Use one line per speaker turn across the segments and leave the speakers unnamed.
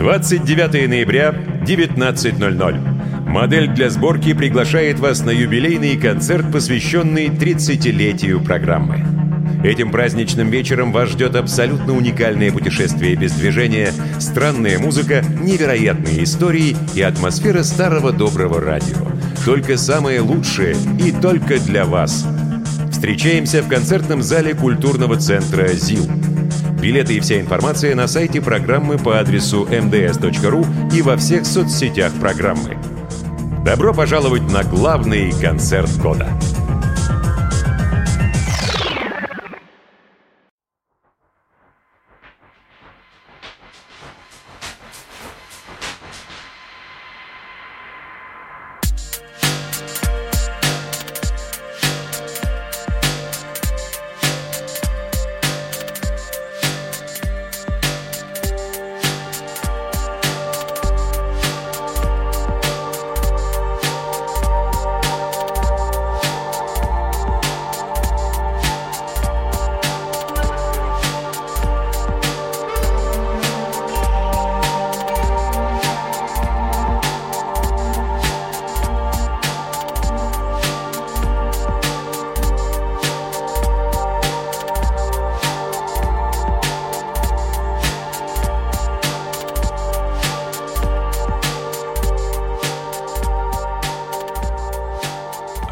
29 ноября, 19.00. Модель для сборки приглашает вас на юбилейный концерт, посвященный 30-летию программы. Этим праздничным вечером вас ждет абсолютно уникальное путешествие без движения, странная музыка, невероятные истории и атмосфера старого доброго радио. Только самое лучшее и только для вас. Встречаемся в концертном зале культурного центра ЗИЛ. Билеты и вся информация на сайте программы по адресу mds.ru и во всех соцсетях программы. Добро пожаловать на главный концерт года!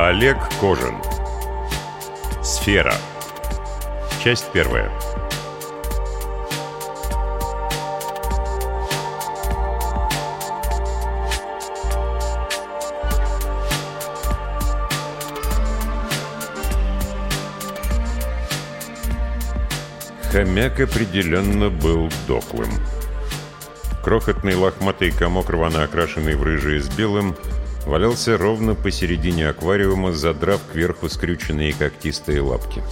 Олег Кожин. Сфера. Часть первая. Хомяк определенно был доклым. Крохотный лохматый комок рвано окрашенный в рыжий с белым – валялся ровно посередине аквариума, задрав кверху скрюченные когтистые лапки.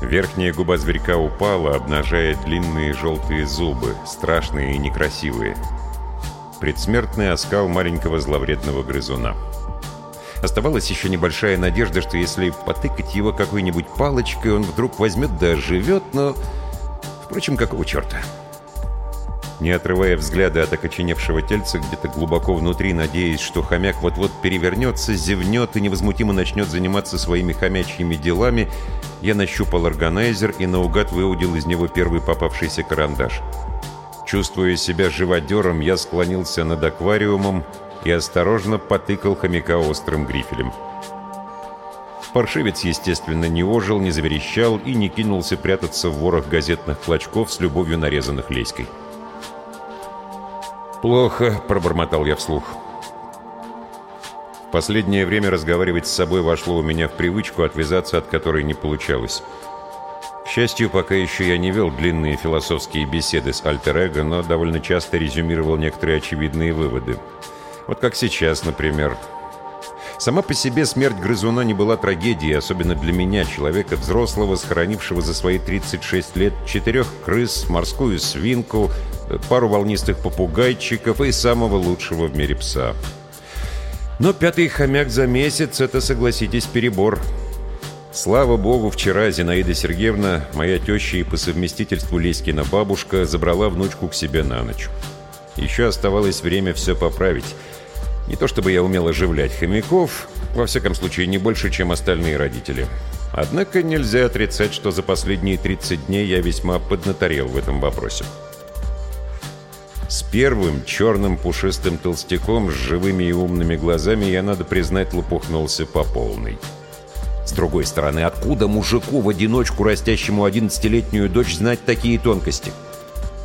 Верхняя губа зверька упала, обнажая длинные желтые зубы, страшные и некрасивые. Предсмертный оскал маленького зловредного грызуна. Оставалась еще небольшая надежда, что если потыкать его какой-нибудь палочкой, он вдруг возьмет да оживет, но... Впрочем, какого черта? Не отрывая взгляда от окоченевшего тельца где-то глубоко внутри, надеясь, что хомяк вот-вот перевернется, зевнет и невозмутимо начнет заниматься своими хомячьими делами, я нащупал органайзер и наугад выудил из него первый попавшийся карандаш. Чувствуя себя живодером, я склонился над аквариумом и осторожно потыкал хомяка острым грифелем. Паршивец, естественно, не ожил, не заверещал и не кинулся прятаться в ворох газетных клочков с любовью нарезанных леськой. «Плохо», — пробормотал я вслух. В последнее время разговаривать с собой вошло у меня в привычку, отвязаться от которой не получалось. К счастью, пока еще я не вел длинные философские беседы с альтер-эго, но довольно часто резюмировал некоторые очевидные выводы. Вот как сейчас, например. Сама по себе смерть грызуна не была трагедией, особенно для меня, человека взрослого, сохранившего за свои 36 лет четырех крыс, морскую свинку, пару волнистых попугайчиков и самого лучшего в мире пса. Но пятый хомяк за месяц — это, согласитесь, перебор. Слава богу, вчера Зинаида Сергеевна, моя теща и по совместительству Леськина бабушка, забрала внучку к себе на ночь. Еще оставалось время все поправить. Не то чтобы я умел оживлять хомяков, во всяком случае не больше, чем остальные родители. Однако нельзя отрицать, что за последние 30 дней я весьма поднаторел в этом вопросе. С первым черным пушистым толстяком с живыми и умными глазами я, надо признать, лопухнулся по полной. С другой стороны, откуда мужику в одиночку, растящему 11-летнюю дочь, знать такие тонкости?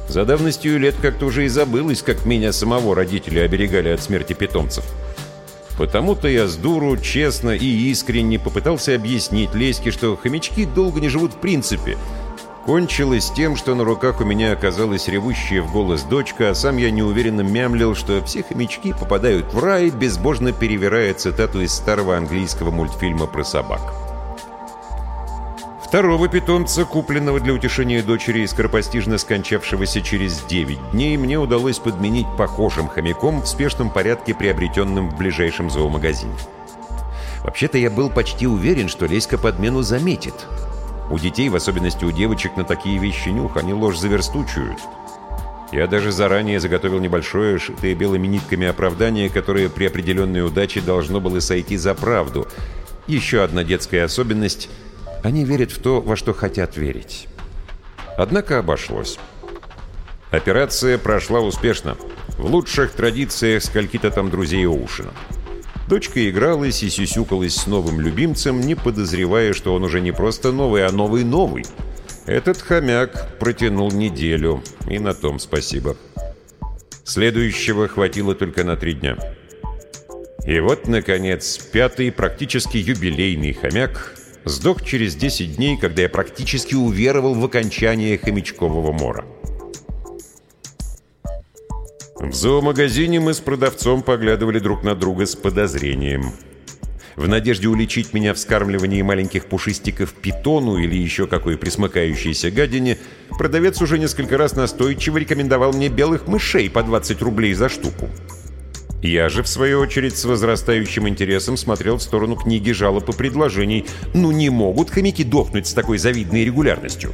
За давностью лет как-то уже и забылось, как меня самого родители оберегали от смерти питомцев. Потому-то я с дуру, честно и искренне попытался объяснить Леське, что хомячки долго не живут в принципе – Кончилось тем, что на руках у меня оказалась ревущая в голос дочка, а сам я неуверенно мямлил, что все хомячки попадают в рай, безбожно перевирая цитату из старого английского мультфильма про собак. Второго питомца, купленного для утешения дочери и скоропостижно скончавшегося через 9 дней, мне удалось подменить похожим хомяком в спешном порядке, приобретенным в ближайшем зоомагазине. Вообще-то я был почти уверен, что Леська подмену заметит — у детей, в особенности у девочек, на такие вещи нюх, они ложь заверстучают. Я даже заранее заготовил небольшое, шитое белыми нитками оправдание, которое при определенной удаче должно было сойти за правду. Еще одна детская особенность — они верят в то, во что хотят верить. Однако обошлось. Операция прошла успешно. В лучших традициях скольки-то там друзей Оушена. Дочка игралась и сюсюкалась с новым любимцем, не подозревая, что он уже не просто новый, а новый-новый. Этот хомяк протянул неделю, и на том спасибо. Следующего хватило только на три дня. И вот, наконец, пятый, практически юбилейный хомяк сдох через 10 дней, когда я практически уверовал в окончание хомячкового мора. В зоомагазине мы с продавцом поглядывали друг на друга с подозрением. В надежде уличить меня в скармливании маленьких пушистиков питону или еще какой присмыкающейся гадине, продавец уже несколько раз настойчиво рекомендовал мне белых мышей по 20 рублей за штуку. Я же, в свою очередь, с возрастающим интересом смотрел в сторону книги жалоб и предложений. Ну не могут хомяки дохнуть с такой завидной регулярностью.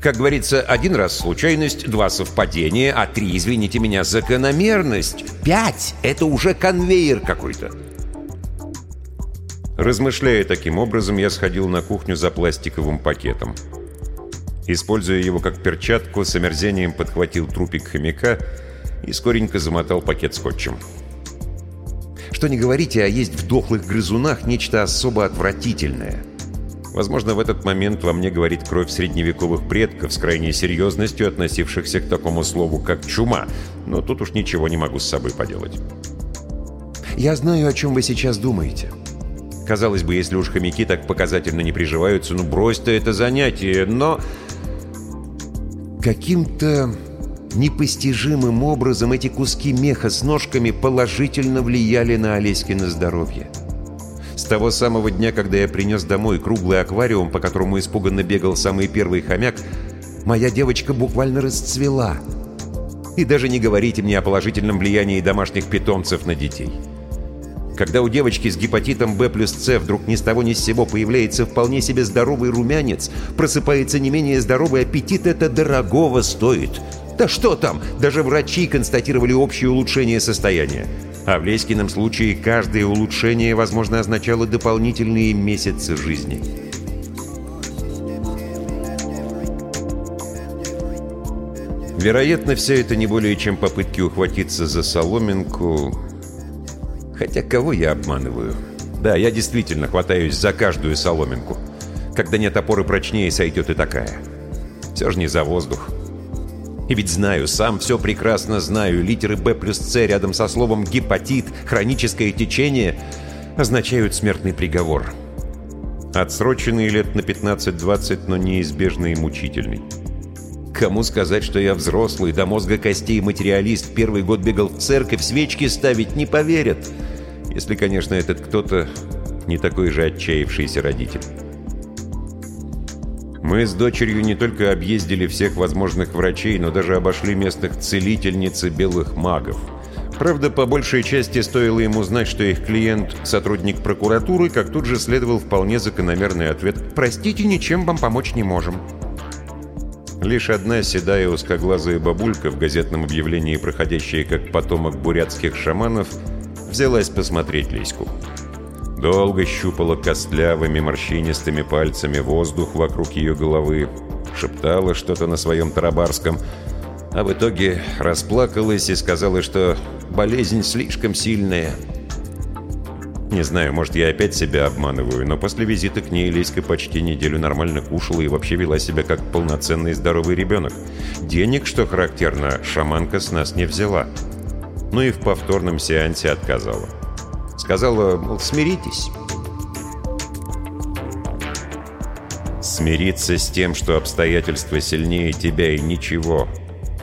Как говорится, один раз случайность, два совпадения, а три, извините меня, закономерность. Пять — это уже конвейер какой-то. Размышляя таким образом, я сходил на кухню за пластиковым пакетом. Используя его как перчатку, с омерзением подхватил трупик хомяка и скоренько замотал пакет скотчем. Что не говорите, а есть в дохлых грызунах нечто особо отвратительное — Возможно, в этот момент во мне говорит кровь средневековых предков с крайней серьезностью, относившихся к такому слову, как «чума», но тут уж ничего не могу с собой поделать. «Я знаю, о чем вы сейчас думаете», Казалось бы, если уж хомяки так показательно не приживаются, ну брось ты это занятие, но... Каким-то непостижимым образом эти куски меха с ножками положительно влияли на Олеськино здоровье. Того самого дня, когда я принес домой круглый аквариум, по которому испуганно бегал самый первый хомяк, моя девочка буквально расцвела. И даже не говорите мне о положительном влиянии домашних питомцев на детей. Когда у девочки с гепатитом Б плюс С вдруг ни с того ни с сего появляется вполне себе здоровый румянец, просыпается не менее здоровый аппетит, это дорогого стоит. Да что там, даже врачи констатировали общее улучшение состояния. А в Леськином случае каждое улучшение, возможно, означало дополнительные месяцы жизни. Вероятно, все это не более чем попытки ухватиться за соломинку. Хотя кого я обманываю? Да, я действительно хватаюсь за каждую соломинку. Когда нет опоры прочнее, сойдет и такая. Все же не за воздух. И ведь знаю, сам все прекрасно знаю. Литеры «Б» плюс «С» рядом со словом «гепатит», «хроническое течение» означают смертный приговор. Отсроченный лет на 15-20, но неизбежный и мучительный. Кому сказать, что я взрослый, до мозга костей материалист, первый год бегал в церковь, свечки ставить не поверят. Если, конечно, этот кто-то не такой же отчаявшийся родитель. Мы с дочерью не только объездили всех возможных врачей, но даже обошли местных целительниц и белых магов. Правда, по большей части стоило ему знать, что их клиент – сотрудник прокуратуры, как тут же следовал вполне закономерный ответ «Простите, ничем вам помочь не можем». Лишь одна седая узкоглазая бабулька в газетном объявлении, проходящая как потомок бурятских шаманов, взялась посмотреть Лиську. Долго щупала костлявыми морщинистыми пальцами воздух вокруг ее головы, шептала что-то на своем тарабарском, а в итоге расплакалась и сказала, что болезнь слишком сильная. Не знаю, может, я опять себя обманываю, но после визита к ней Леська почти неделю нормально кушала и вообще вела себя как полноценный здоровый ребенок. Денег, что характерно, шаманка с нас не взяла. Ну и в повторном сеансе отказала. Сказала, мол, смиритесь. Смириться с тем, что обстоятельства сильнее тебя и ничего,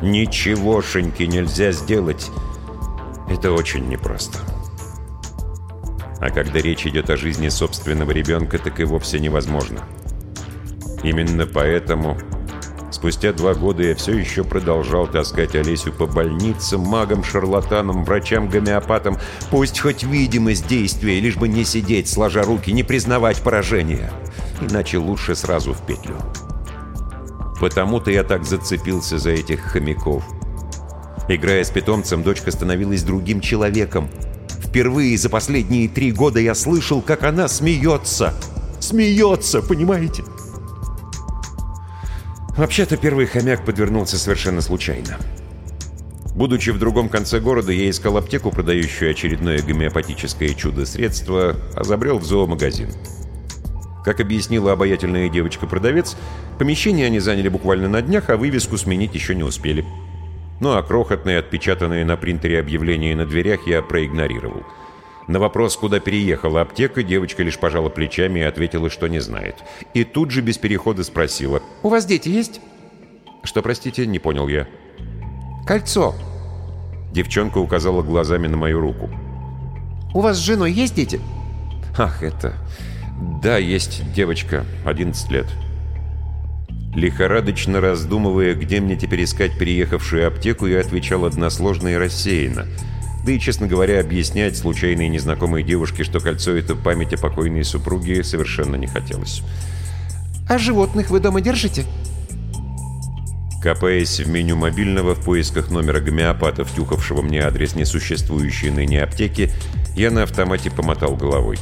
ничегошеньки нельзя сделать, это очень непросто. А когда речь идет о жизни собственного ребенка, так и вовсе невозможно. Именно поэтому Спустя два года я все еще продолжал таскать Олесю по больницам, магам, шарлатанам, врачам, гомеопатам. Пусть хоть видимость действия, лишь бы не сидеть, сложа руки, не признавать поражения. Иначе лучше сразу в петлю. Потому-то я так зацепился за этих хомяков. Играя с питомцем, дочка становилась другим человеком. Впервые за последние три года я слышал, как она смеется. Смеется, понимаете? Вообще-то первый хомяк подвернулся совершенно случайно. Будучи в другом конце города, я искал аптеку, продающую очередное гомеопатическое чудо-средство, а забрел в зоомагазин. Как объяснила обаятельная девочка-продавец, помещение они заняли буквально на днях, а вывеску сменить еще не успели. Ну а крохотные, отпечатанные на принтере объявления на дверях я проигнорировал. На вопрос, куда переехала аптека, девочка лишь пожала плечами и ответила, что не знает. И тут же без перехода спросила. «У вас дети есть?» «Что, простите?» — не понял я.
«Кольцо».
Девчонка указала глазами на мою руку.
«У вас с женой есть дети?»
«Ах, это... Да, есть девочка, 11 лет». Лихорадочно раздумывая, где мне теперь искать переехавшую аптеку, я отвечал односложно и рассеянно — да и, честно говоря, объяснять случайной незнакомой девушке, что кольцо — это память о покойной супруге, совершенно не хотелось.
«А животных вы дома держите?»
Копаясь в меню мобильного в поисках номера гомеопата, втюхавшего мне адрес несуществующей ныне аптеки, я на автомате помотал головой.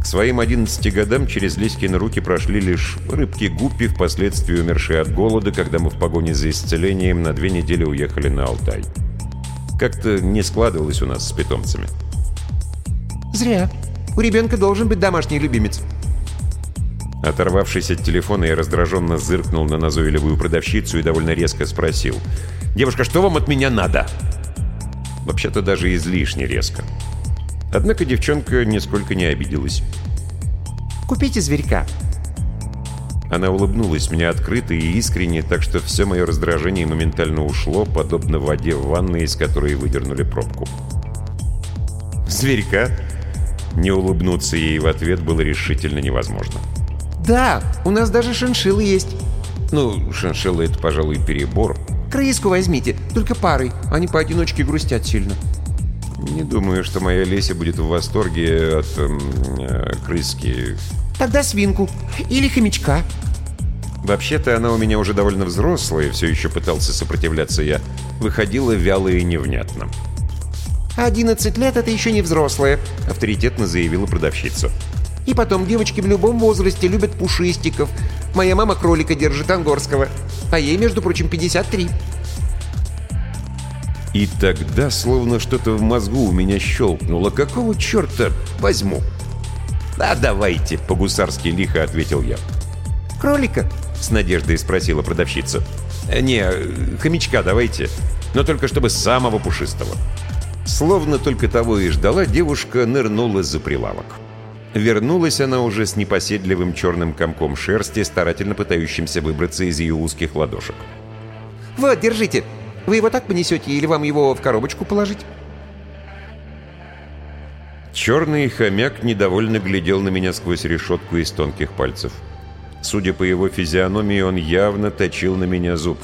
К своим 11 годам через Лиськины руки прошли лишь рыбки Гуппи, впоследствии умершие от голода, когда мы в погоне за исцелением на две недели уехали на Алтай. Как-то не складывалось у нас с питомцами.
«Зря. У ребенка должен быть домашний любимец».
Оторвавшись от телефона, я раздраженно зыркнул на назойливую продавщицу и довольно резко спросил. «Девушка, что вам от меня надо?» Вообще-то даже излишне резко. Однако девчонка нисколько не обиделась.
«Купите зверька.
Она улыбнулась мне открыто и искренне, так что все мое раздражение моментально ушло, подобно воде в ванной, из которой выдернули пробку. «Зверька?» Не улыбнуться ей в ответ было решительно невозможно.
«Да, у нас даже шиншиллы есть».
«Ну, шиншиллы — это, пожалуй, перебор».
«Крыску возьмите, только парой, они поодиночке грустят сильно».
«Не думаю, что моя Леся будет в восторге от эм, э, крыски».
«Тогда свинку или хомячка».
Вообще-то она у меня уже довольно взрослая, все еще пытался сопротивляться я. Выходила вяло и невнятно.
«Одиннадцать лет — это еще не взрослая», — авторитетно заявила продавщица. «И потом, девочки в любом возрасте любят пушистиков. Моя мама кролика держит ангорского, а ей, между прочим, 53».
И тогда словно что-то в мозгу у меня щелкнуло. «Какого черта возьму?» «Да давайте», — по-гусарски лихо ответил я.
«Кролика?»
С надеждой спросила продавщица. «Э, «Не, хомячка давайте, но только чтобы самого пушистого». Словно только того и ждала, девушка нырнула за прилавок. Вернулась она уже с непоседливым черным комком шерсти, старательно пытающимся выбраться из ее узких ладошек.
«Вот, держите. Вы его так понесете или вам его в коробочку положить?»
Черный хомяк недовольно глядел на меня сквозь решетку из тонких пальцев. Судя по его физиономии, он явно точил на меня зуб.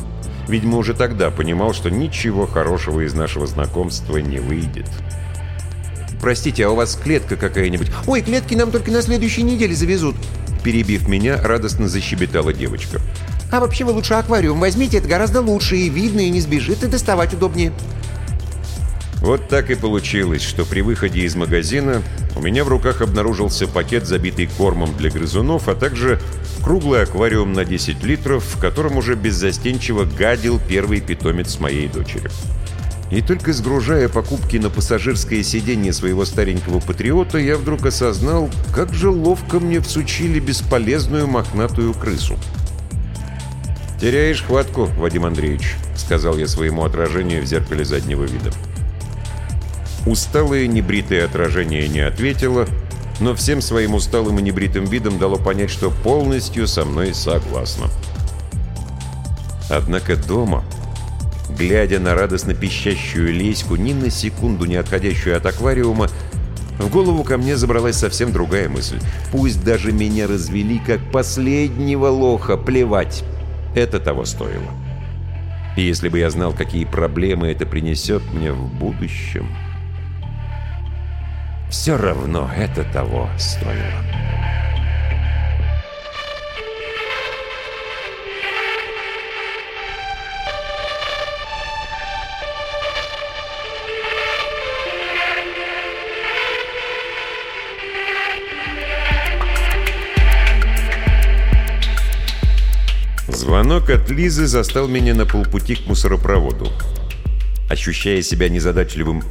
Видимо, уже тогда понимал, что ничего хорошего из нашего знакомства не выйдет.
«Простите, а у вас клетка какая-нибудь?» «Ой, клетки нам только на следующей неделе завезут!»
Перебив меня, радостно защебетала девочка.
«А вообще вы лучше аквариум возьмите, это гораздо лучше, и видно, и не сбежит, и доставать удобнее».
Вот так и получилось, что при выходе из магазина у меня в руках обнаружился пакет, забитый кормом для грызунов, а также круглый аквариум на 10 литров, в котором уже беззастенчиво гадил первый питомец моей дочери. И только сгружая покупки на пассажирское сиденье своего старенького патриота, я вдруг осознал, как же ловко мне всучили бесполезную мохнатую крысу. «Теряешь хватку, Вадим Андреевич», — сказал я своему отражению в зеркале заднего вида. Усталое небритое отражение не ответило, но всем своим усталым и небритым видом дало понять, что полностью со мной согласно. Однако дома, глядя на радостно пищащую леську, ни на секунду не отходящую от аквариума, в голову ко мне забралась совсем другая мысль. Пусть даже меня развели как последнего лоха, плевать. Это того стоило. И если бы я знал, какие проблемы это принесет мне в будущем все равно это того стоило. Звонок от Лизы застал меня на полпути к мусоропроводу. Ощущая себя незадачливым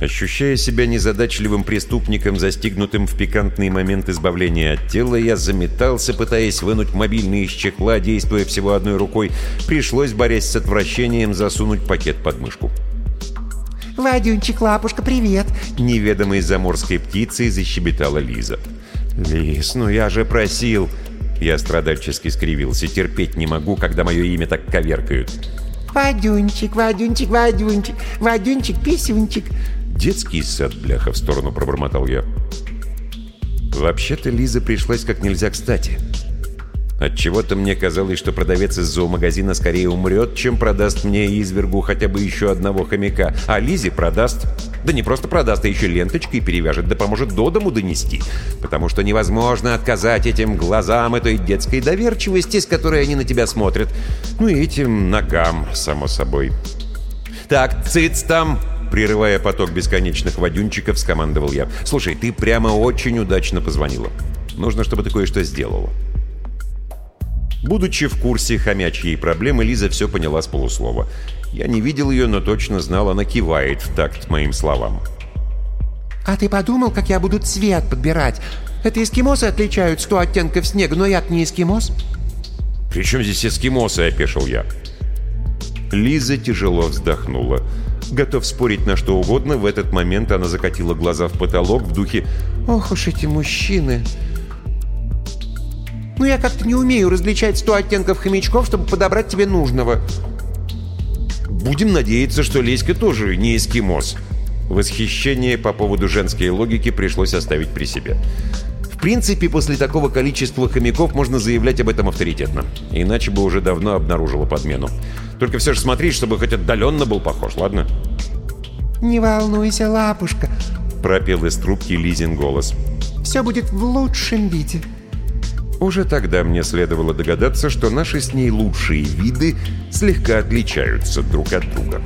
Ощущая себя незадачливым преступником, застигнутым в пикантный момент избавления от тела, я заметался, пытаясь вынуть мобильный из чехла, действуя всего одной рукой. Пришлось, борясь с отвращением, засунуть пакет под мышку.
«Вадюнчик, лапушка, привет!»
Неведомой заморской птицей защебетала Лиза. «Лиз, ну я же просил!» Я страдальчески скривился. Терпеть не могу, когда мое имя так коверкают.
«Вадюнчик, Вадюнчик, Вадюнчик, Вадюнчик, писюнчик!»
«Детский сад, бляха!» — в сторону пробормотал я. Вообще-то Лиза пришлась как нельзя кстати. Отчего-то мне казалось, что продавец из зоомагазина скорее умрет, чем продаст мне извергу хотя бы еще одного хомяка, а Лизе продаст... Да не просто продаст, а еще ленточкой перевяжет, да поможет до дому донести. Потому что невозможно отказать этим глазам этой детской доверчивости, с которой они на тебя смотрят. Ну и этим ногам, само собой. «Так, цыц там!» Прерывая поток бесконечных водюнчиков, скомандовал я. «Слушай, ты прямо очень удачно позвонила. Нужно, чтобы ты кое-что сделала». Будучи в курсе хомячьей проблемы, Лиза все поняла с полуслова. Я не видел ее, но точно знал, она кивает в такт моим словам.
«А ты подумал, как я буду цвет подбирать? Это эскимосы отличают сто оттенков снега, но я не эскимос».
«При чем здесь эскимосы?» – опешил я. Лиза тяжело вздохнула. Готов спорить на что угодно, в этот момент она закатила глаза в потолок в духе
«Ох уж эти мужчины!» «Ну я как-то не умею различать сто оттенков хомячков, чтобы подобрать тебе нужного».
«Будем надеяться, что Леська тоже не эскимос». Восхищение по поводу женской логики пришлось оставить при себе. В принципе, после такого количества хомяков можно заявлять об этом авторитетно. Иначе бы уже давно обнаружила подмену. Только все же смотри, чтобы хоть отдаленно был похож, ладно?
«Не волнуйся, лапушка», —
пропел из трубки Лизин голос.
«Все будет в лучшем виде».
Уже тогда мне следовало догадаться, что наши с ней лучшие виды слегка отличаются друг от друга.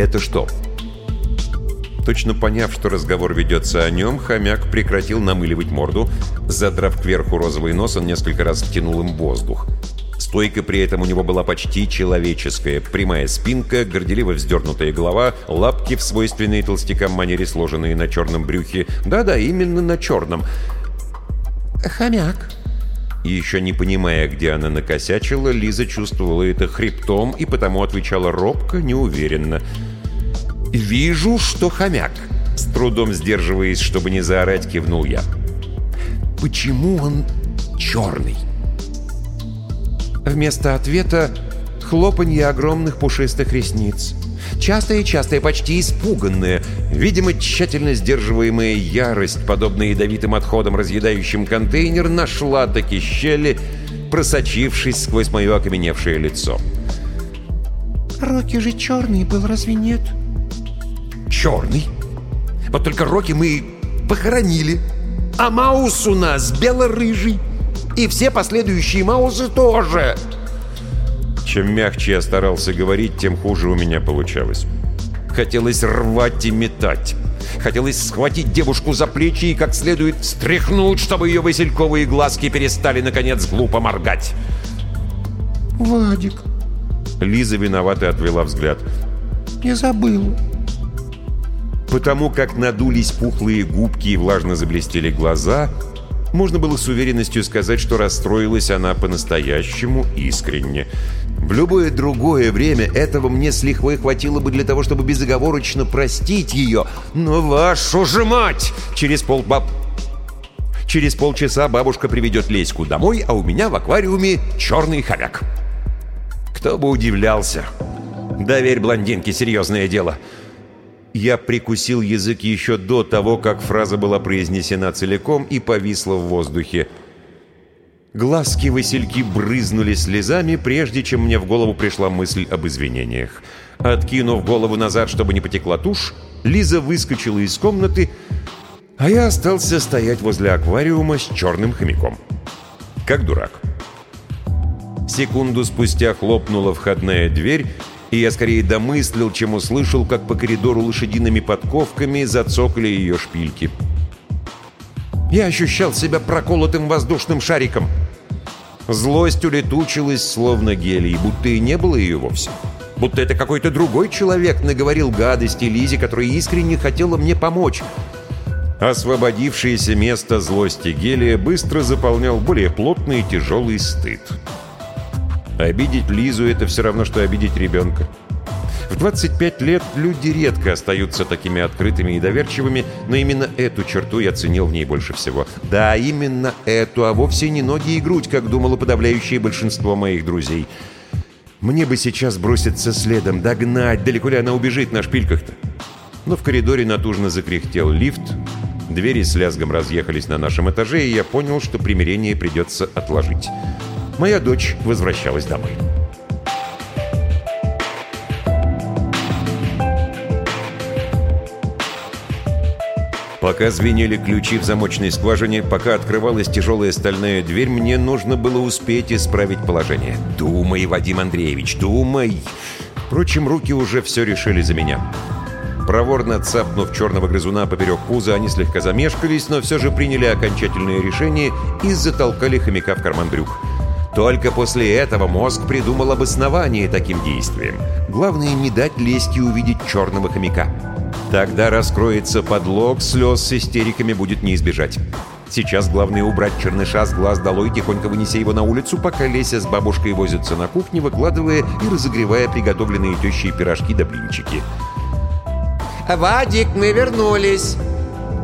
«Это что?» Точно поняв, что разговор ведется о нем, хомяк прекратил намыливать морду. Задрав кверху розовый нос, он несколько раз втянул им воздух. Стойка при этом у него была почти человеческая. Прямая спинка, горделиво вздернутая голова, лапки в свойственной толстякам манере, сложенные на черном брюхе. Да-да, именно на черном.
«Хомяк»,
и еще не понимая, где она накосячила, Лиза чувствовала это хребтом и потому отвечала робко, неуверенно. «Вижу, что хомяк!» С трудом сдерживаясь, чтобы не заорать, кивнул я. «Почему он черный?»
Вместо ответа хлопанье огромных пушистых ресниц. Частая-частая, почти испуганная, видимо, тщательно сдерживаемая ярость, подобная ядовитым отходам, разъедающим контейнер, нашла таки щели, просочившись сквозь мое окаменевшее лицо. «Рокки же черный был, разве нет?»
«Черный? Вот только Рокки мы похоронили, а Маус у нас бело-рыжий, и все последующие Маусы тоже!» Чем мягче я старался говорить, тем хуже у меня получалось. Хотелось рвать и метать. Хотелось схватить девушку за плечи и как следует встряхнуть, чтобы ее васильковые глазки перестали, наконец, глупо моргать.
«Вадик...»
Лиза виновато отвела взгляд.
«Я забыл.
Потому как надулись пухлые губки и влажно заблестели глаза, можно было с уверенностью сказать, что расстроилась она по-настоящему искренне. В любое другое время этого мне с лихвой хватило бы для того, чтобы безоговорочно простить ее. Но вашу же мать! Через полбаб... Через полчаса бабушка приведет Леську домой, а у меня в аквариуме черный хомяк. Кто бы удивлялся. Доверь блондинке, серьезное дело. Я прикусил язык еще до того, как фраза была произнесена целиком и повисла в воздухе. Глазки-васильки брызнули слезами, прежде чем мне в голову пришла мысль об извинениях. Откинув голову назад, чтобы не потекла тушь, Лиза выскочила из комнаты, А я остался стоять возле аквариума с черным хомяком. Как дурак. Секунду спустя хлопнула входная дверь, и я скорее домыслил, чем услышал, как по коридору лошадиными подковками зацокали ее шпильки. Я ощущал себя проколотым воздушным шариком. Злость улетучилась, словно гелий, будто и не было ее вовсе. Будто это какой-то другой человек наговорил гадости Лизе, которая искренне хотела мне помочь. Освободившееся место злости Гелия быстро заполнял более плотный и тяжелый стыд. Обидеть Лизу — это все равно, что обидеть ребенка. В 25 лет люди редко остаются такими открытыми и доверчивыми, но именно эту черту я ценил в ней больше всего. Да, именно эту, а вовсе не ноги и грудь, как думало подавляющее большинство моих друзей. Мне бы сейчас броситься следом, догнать, далеко ли она убежит на шпильках-то. Но в коридоре натужно закряхтел лифт, двери с лязгом разъехались на нашем этаже, и я понял, что примирение придется отложить моя дочь возвращалась домой. Пока звенели ключи в замочной скважине, пока открывалась тяжелая стальная дверь, мне нужно было успеть исправить положение. «Думай, Вадим Андреевич, думай!» Впрочем, руки уже все решили за меня. Проворно цапнув черного грызуна поперек пуза, они слегка замешкались, но все же приняли окончательное решение и затолкали хомяка в карман брюк. Только после этого мозг придумал обоснование таким действиям. Главное, не дать леське увидеть черного хомяка. Тогда раскроется подлог, слез с истериками будет не избежать. Сейчас главное убрать черныша с глаз долой, тихонько вынеся его на улицу, пока Леся с бабушкой возятся на кухне, выкладывая и разогревая приготовленные тещие пирожки да блинчики.
«Вадик, мы вернулись!»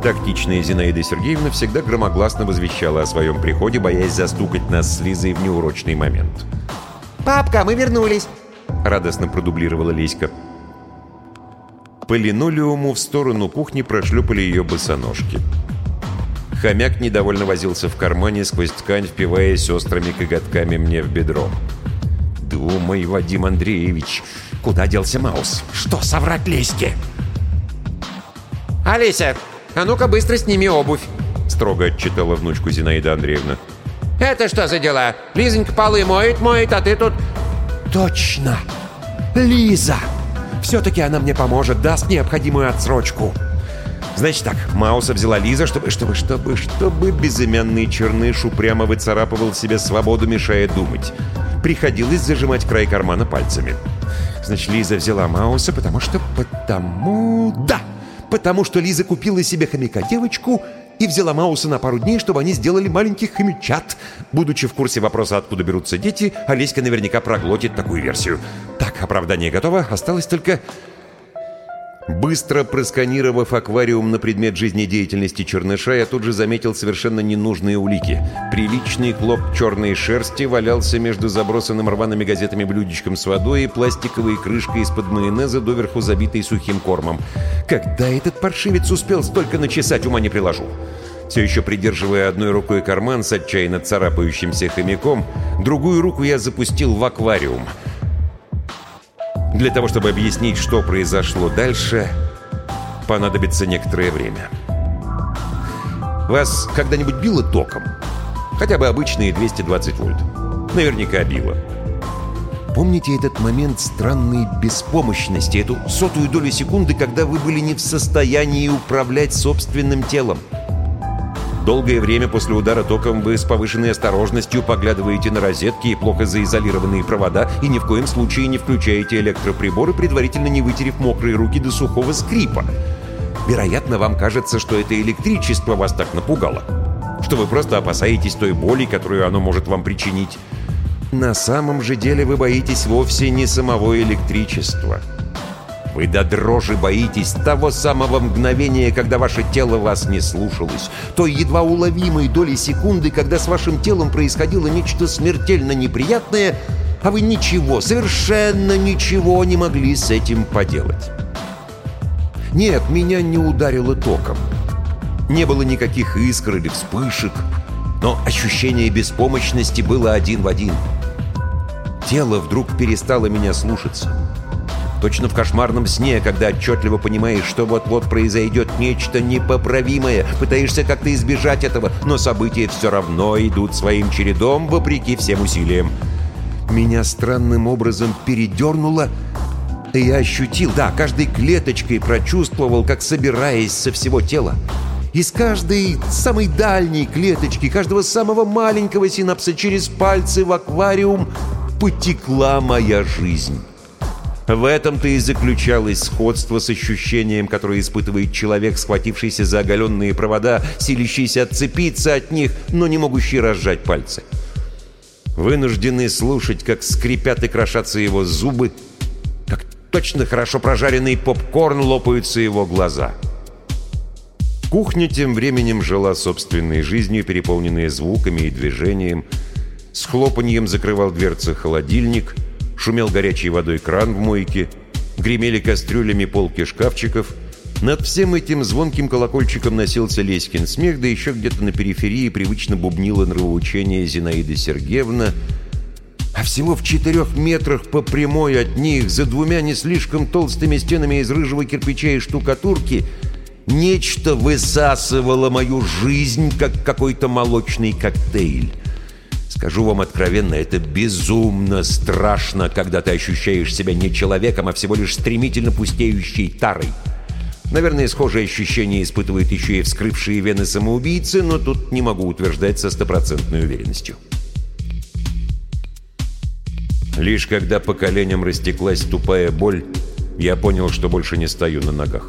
Тактичная Зинаида Сергеевна всегда громогласно возвещала о своем приходе, боясь застукать нас с Лизой в неурочный момент.
«Папка, мы вернулись!»
— радостно продублировала Лиська. По линолеуму в сторону кухни прошлепали ее босоножки. Хомяк недовольно возился в кармане сквозь ткань, впиваясь острыми коготками мне в бедро. «Думай, Вадим Андреевич, куда делся Маус? Что соврать Леське?»
«Олеся, «А ну-ка быстро сними обувь!»
Строго отчитала внучку Зинаида Андреевна.
«Это что за дела? Лизонька полы моет, моет, а ты тут...»
«Точно! Лиза! Все-таки она мне поможет, даст необходимую отсрочку!» Значит так, Мауса взяла Лиза, чтобы, чтобы, чтобы, чтобы безымянный черныш упрямо выцарапывал себе свободу, мешая думать. Приходилось зажимать край кармана пальцами. Значит, Лиза взяла Мауса, потому что... Потому... Да! Потому что Лиза купила себе хомяка-девочку и взяла Мауса на пару дней, чтобы они сделали маленьких хомячат. Будучи в курсе вопроса, откуда берутся дети, Олеська наверняка проглотит такую версию. Так, оправдание готово, осталось только Быстро просканировав аквариум на предмет жизнедеятельности черныша, я тут же заметил совершенно ненужные улики. Приличный клоп черной шерсти валялся между забросанным рваными газетами блюдечком с водой и пластиковой крышкой из-под майонеза, доверху забитой сухим кормом. Когда этот паршивец успел столько начесать, ума не приложу. Все еще придерживая одной рукой карман с отчаянно царапающимся хомяком, другую руку я запустил в аквариум — для того, чтобы объяснить, что произошло дальше, понадобится некоторое время. Вас когда-нибудь било током? Хотя бы обычные 220 вольт. Наверняка било. Помните этот момент странной беспомощности, эту сотую долю секунды, когда вы были не в состоянии управлять собственным телом? Долгое время после удара током вы с повышенной осторожностью поглядываете на розетки и плохо заизолированные провода и ни в коем случае не включаете электроприборы, предварительно не вытерев мокрые руки до сухого скрипа. Вероятно, вам кажется, что это электричество вас так напугало, что вы просто опасаетесь той боли, которую оно может вам причинить. На самом же деле вы боитесь вовсе не самого электричества — вы до дрожи боитесь того самого мгновения, когда ваше тело вас не слушалось, той едва уловимой доли секунды, когда с вашим телом происходило нечто смертельно неприятное, а вы ничего, совершенно ничего не могли с этим поделать. Нет, меня не ударило током. Не было никаких искр или вспышек, но ощущение беспомощности было один в один. Тело вдруг перестало меня слушаться.
Точно в кошмарном сне, когда отчетливо понимаешь, что вот-вот произойдет нечто непоправимое. Пытаешься как-то избежать этого, но события все равно идут своим чередом, вопреки всем усилиям. Меня странным образом передернуло, и я ощутил, да, каждой клеточкой прочувствовал, как собираясь со всего тела. Из каждой самой дальней клеточки, каждого самого маленького синапса через пальцы в аквариум потекла моя жизнь. В этом-то и заключалось сходство с ощущением, которое испытывает человек, схватившийся за оголенные провода, силящийся отцепиться от них, но не могущий разжать пальцы. Вынужденный слушать, как скрипят и крошатся его зубы, как точно хорошо прожаренный попкорн лопаются его глаза. Кухня тем временем жила собственной жизнью, переполненной звуками и движением. С хлопаньем закрывал дверцы холодильник — Шумел горячей водой кран в мойке, гремели кастрюлями полки шкафчиков. Над всем этим звонким колокольчиком носился Леськин смех, да еще где-то на периферии привычно бубнило нравоучение Зинаида Сергеевна. А всего в четырех метрах по прямой от них, за двумя не слишком толстыми стенами из рыжего кирпича и штукатурки, нечто высасывало мою жизнь, как какой-то молочный коктейль. Скажу вам откровенно, это безумно страшно, когда ты ощущаешь себя не человеком, а всего лишь стремительно пустеющей тарой. Наверное, схожие ощущения испытывают еще и вскрывшие вены самоубийцы, но тут не могу утверждать со стопроцентной уверенностью. Лишь когда по коленям растеклась тупая боль, я понял, что больше не стою на ногах.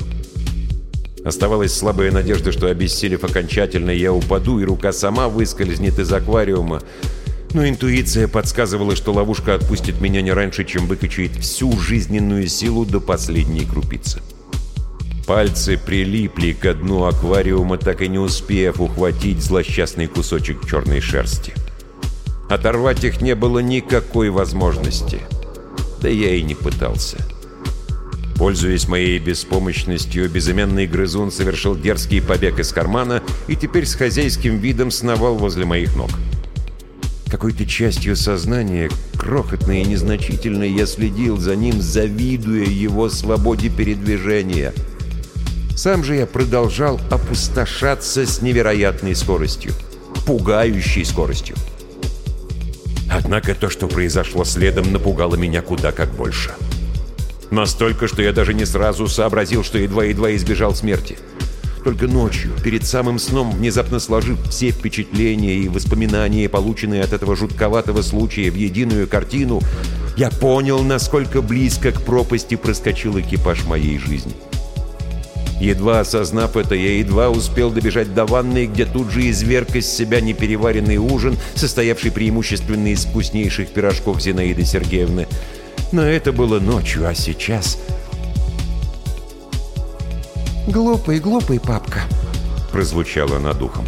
Оставалась слабая надежда, что, обессилев окончательно, я упаду, и рука сама выскользнет из аквариума. Но интуиция подсказывала, что ловушка отпустит меня не раньше, чем выкачает всю жизненную силу до последней крупицы. Пальцы прилипли к дну аквариума, так и не успев ухватить злосчастный кусочек черной шерсти. Оторвать их не было никакой возможности. Да я и не пытался. — Пользуясь моей беспомощностью, безымянный грызун совершил дерзкий побег из кармана и теперь с хозяйским видом сновал возле моих ног. Какой-то частью сознания, крохотной и незначительной, я следил за ним, завидуя его свободе передвижения. Сам же я продолжал опустошаться с невероятной скоростью, пугающей скоростью. Однако то, что произошло следом, напугало меня куда как больше. — Настолько, что я даже не сразу сообразил, что едва-едва избежал смерти. Только ночью, перед самым сном, внезапно сложив все впечатления и воспоминания, полученные от этого жутковатого случая в единую картину, я понял, насколько близко к пропасти проскочил экипаж моей жизни. Едва осознав это, я едва успел добежать до ванной, где тут же изверг из себя непереваренный ужин, состоявший преимущественно из вкуснейших пирожков Зинаиды Сергеевны – но это было ночью, а сейчас...
«Глупый, глупый папка», —
прозвучало над ухом.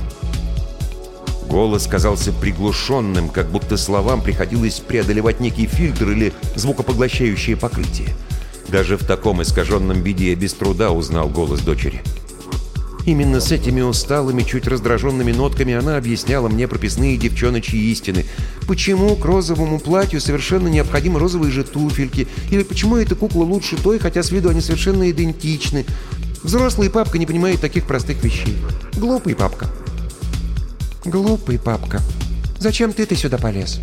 Голос казался приглушенным, как будто словам приходилось преодолевать некий фильтр или звукопоглощающее покрытие. Даже в таком искаженном виде я без труда узнал голос дочери. Именно с этими усталыми, чуть раздраженными нотками она объясняла мне прописные девчоночьи истины. Почему к розовому платью совершенно необходимы розовые же туфельки? Или почему эта кукла лучше той, хотя с виду они совершенно идентичны? Взрослый папка не понимает таких простых вещей. Глупый папка.
Глупый папка. Зачем ты-то сюда полез?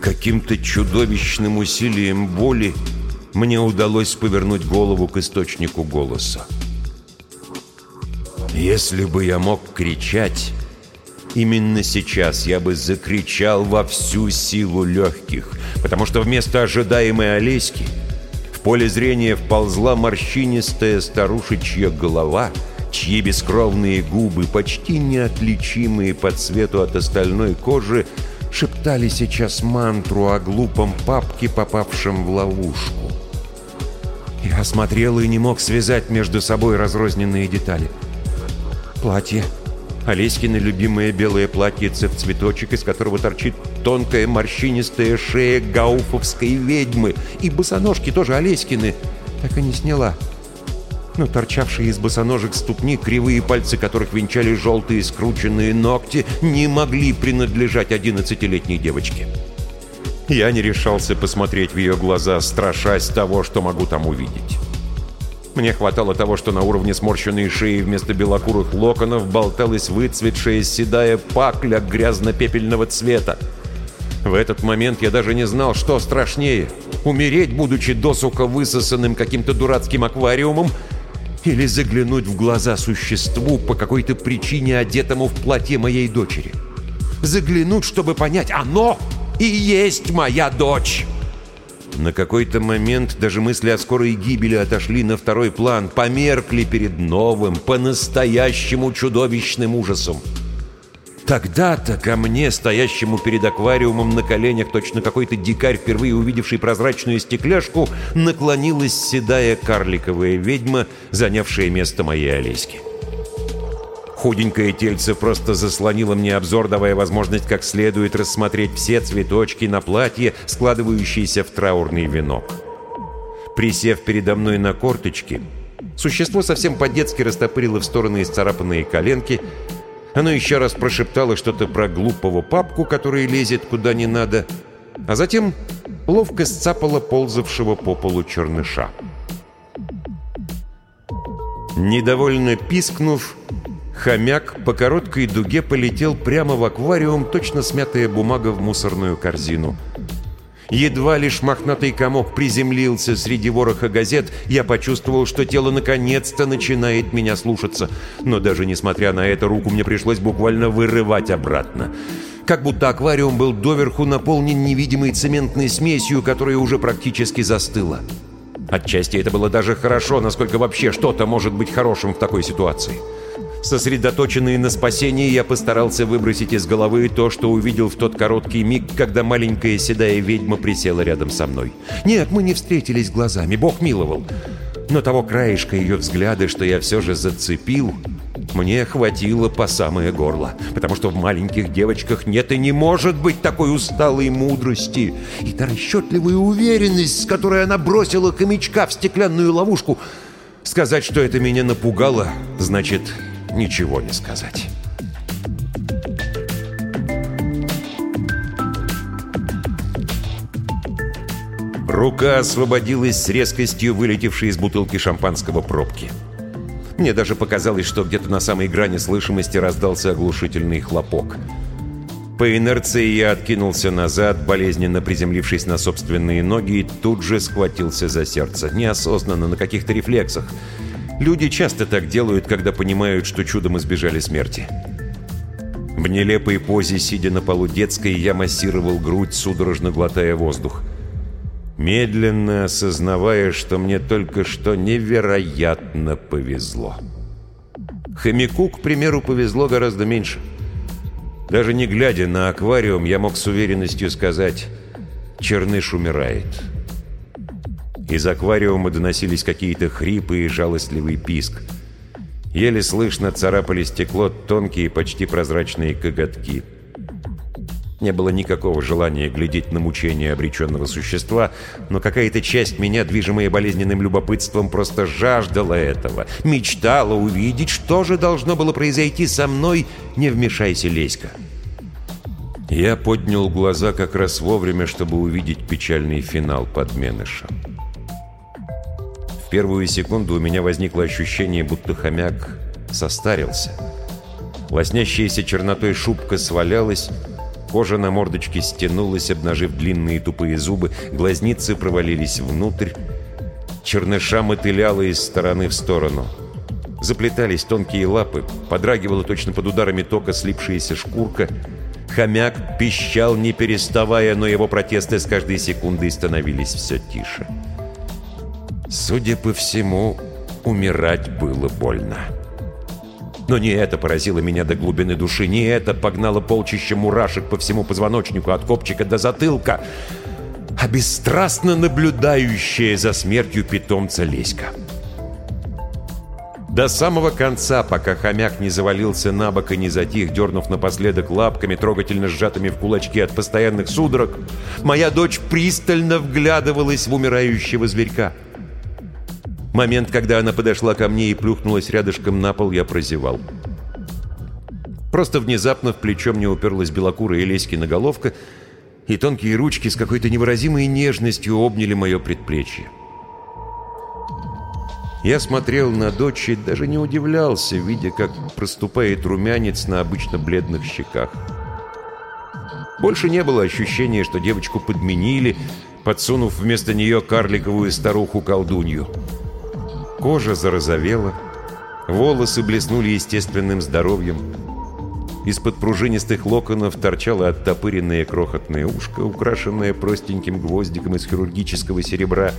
Каким-то чудовищным усилием боли мне удалось повернуть голову к источнику голоса. Если бы я мог кричать, именно сейчас я бы закричал во всю силу легких, потому что вместо ожидаемой Олеськи в поле зрения вползла морщинистая старушечья голова, чьи бескровные губы, почти неотличимые по цвету от остальной кожи, шептали сейчас мантру о глупом папке, попавшем в ловушку. Я осмотрел и не мог связать между собой разрозненные детали — Платье. Олеськино любимое белое платьице в цветочек, из которого торчит тонкая морщинистая шея гауфовской ведьмы. И босоножки тоже Олеськины. Так и не сняла. Но торчавшие из босоножек ступни, кривые пальцы которых венчали желтые скрученные ногти, не могли принадлежать одиннадцатилетней девочке.
Я не решался посмотреть в ее глаза, страшась того, что могу там увидеть. Мне хватало того, что на уровне сморщенной шеи вместо белокурых локонов болталась выцветшая седая пакля грязно-пепельного цвета. В этот момент я даже не знал, что страшнее — умереть, будучи досуха высосанным каким-то дурацким аквариумом, или заглянуть в глаза существу по какой-то причине, одетому в платье моей дочери. Заглянуть, чтобы понять, оно и есть моя дочь. На какой-то момент даже мысли о скорой гибели отошли на второй план, померкли перед новым, по-настоящему чудовищным ужасом. Тогда-то ко мне, стоящему перед аквариумом на коленях, точно какой-то дикарь, впервые увидевший прозрачную стекляшку, наклонилась седая карликовая ведьма, занявшая место моей Олеськи. Худенькое тельце просто заслонило мне обзор, давая возможность как следует рассмотреть все цветочки на платье, складывающиеся в траурный венок. Присев передо мной на корточки, существо совсем по-детски растопырило в стороны исцарапанные коленки, оно еще раз прошептало что-то про глупого папку, который лезет куда не надо, а затем ловко сцапало ползавшего по полу черныша. Недовольно пискнув, хомяк по короткой дуге полетел прямо в аквариум, точно смятая бумага в мусорную корзину — Едва лишь мохнатый комок приземлился среди вороха газет, я почувствовал, что тело наконец-то начинает меня слушаться. Но даже несмотря на это, руку мне пришлось буквально вырывать обратно. Как будто аквариум был доверху наполнен невидимой цементной смесью, которая уже практически застыла. Отчасти это было даже хорошо, насколько вообще что-то может быть хорошим в такой ситуации. Сосредоточенный на спасении, я постарался выбросить из головы то, что увидел в тот короткий миг, когда маленькая седая ведьма присела рядом со мной. Нет, мы не встретились глазами, Бог миловал. Но того краешка ее взгляда, что я все же зацепил, мне хватило по самое горло, потому что в маленьких девочках нет и не может быть такой усталой мудрости. И та расчетливая уверенность, с которой она бросила хомячка в стеклянную ловушку. Сказать, что это меня напугало, значит ничего не сказать. Рука освободилась с резкостью вылетевшей из бутылки шампанского пробки. Мне даже показалось, что где-то на самой грани слышимости раздался оглушительный хлопок. По инерции я откинулся назад, болезненно приземлившись на собственные ноги, и тут же схватился за сердце, неосознанно, на каких-то рефлексах. Люди часто так делают, когда понимают, что чудом избежали смерти. В нелепой позе, сидя на полу детской, я массировал грудь, судорожно глотая воздух. Медленно осознавая, что мне только что невероятно повезло. Хомяку, к примеру, повезло гораздо меньше. Даже не глядя на аквариум, я мог с уверенностью сказать «Черныш умирает». Из аквариума доносились какие-то хрипы и жалостливый писк. Еле слышно царапали стекло тонкие, почти прозрачные коготки. Не было никакого желания глядеть на мучение обреченного существа, но какая-то часть меня, движимая болезненным любопытством, просто жаждала этого, мечтала увидеть, что же должно было произойти со мной, не вмешайся, Леська. Я поднял глаза как раз вовремя, чтобы увидеть печальный финал подменыша первую секунду у меня возникло ощущение, будто хомяк состарился. Лоснящаяся чернотой шубка свалялась, кожа на мордочке стянулась, обнажив длинные тупые зубы, глазницы провалились внутрь, черныша мотыляла из стороны в сторону. Заплетались тонкие лапы, подрагивала точно под ударами тока слипшаяся шкурка. Хомяк пищал, не переставая, но его протесты с каждой секундой становились все тише. Судя по всему, умирать было больно. Но не это поразило меня до глубины души, не это погнало полчища мурашек по всему позвоночнику от копчика до затылка, а бесстрастно наблюдающая за смертью питомца Леська. До самого конца, пока хомяк не завалился на бок и не затих, дернув напоследок лапками, трогательно сжатыми в кулачки от постоянных судорог, моя дочь пристально вглядывалась в умирающего зверька — Момент, когда она подошла ко мне и плюхнулась рядышком на пол, я прозевал. Просто внезапно в плечо мне уперлась белокурая Леськина головка, и тонкие ручки с какой-то невыразимой нежностью обняли мое предплечье. Я смотрел на дочь и даже не удивлялся, видя, как проступает румянец на обычно бледных щеках. Больше не было ощущения, что девочку подменили, подсунув вместо нее карликовую старуху-колдунью. Кожа зарозовела, волосы блеснули естественным здоровьем. Из-под пружинистых локонов торчало оттопыренное крохотное ушко, украшенное простеньким гвоздиком из хирургического серебра.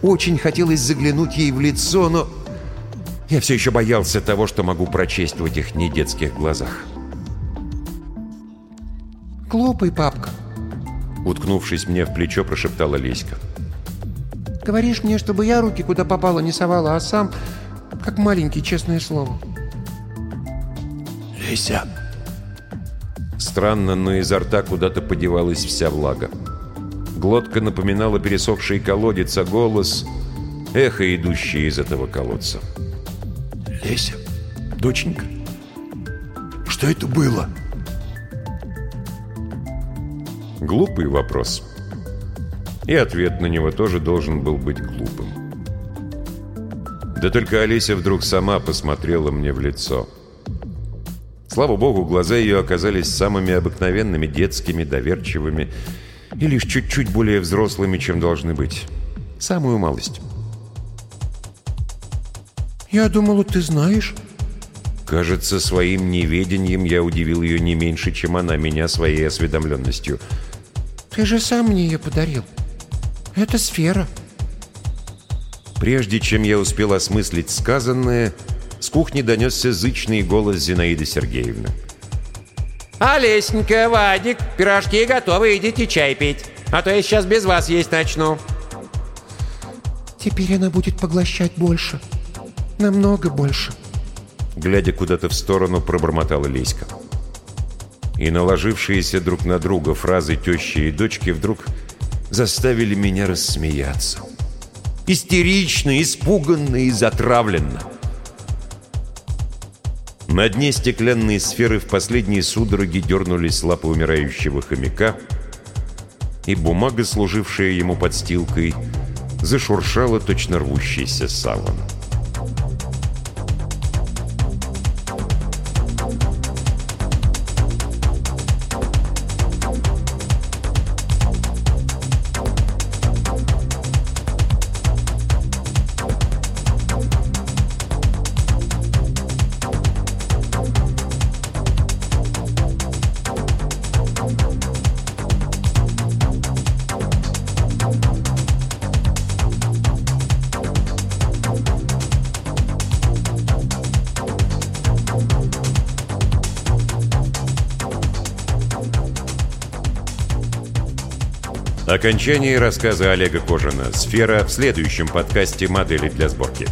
Очень хотелось заглянуть ей в лицо, но я все еще боялся того, что могу прочесть в этих недетских глазах.
«Глупый папка»,
Уткнувшись мне в плечо, прошептала Леська.
Говоришь мне, чтобы я руки куда попало не совала, а сам, как маленький, честное слово.
«Леся!» Странно, но изо рта куда-то подевалась вся влага. Глотка напоминала пересохший колодец, а голос — эхо, идущее из этого колодца.
«Леся, доченька, что это было?»
Глупый вопрос. И ответ на него тоже должен был быть глупым. Да только Олеся вдруг сама посмотрела мне в лицо. Слава богу, глаза ее оказались самыми обыкновенными, детскими, доверчивыми и лишь чуть-чуть более взрослыми, чем должны быть. Самую малость.
«Я думала, ты знаешь».
Кажется, своим неведением я удивил ее не меньше, чем она меня своей осведомленностью.
«Ты же сам мне ее подарил. Это сфера».
Прежде чем я успел осмыслить сказанное, с кухни донесся зычный голос Зинаиды Сергеевны.
«Олесенька, Вадик, пирожки готовы, идите чай пить, а то я сейчас без вас есть начну».
«Теперь она будет поглощать больше. Намного больше».
Глядя куда-то в сторону, пробормотала Леська. И наложившиеся друг на друга фразы тещи и дочки вдруг заставили меня рассмеяться. Истерично, испуганно и затравленно. На дне стеклянной сферы в последние судороги дернулись лапы умирающего хомяка, и бумага, служившая ему подстилкой, зашуршала точно рвущийся саван. Окончание рассказа Олега Кожина «Сфера» в следующем подкасте «Модели для сборки».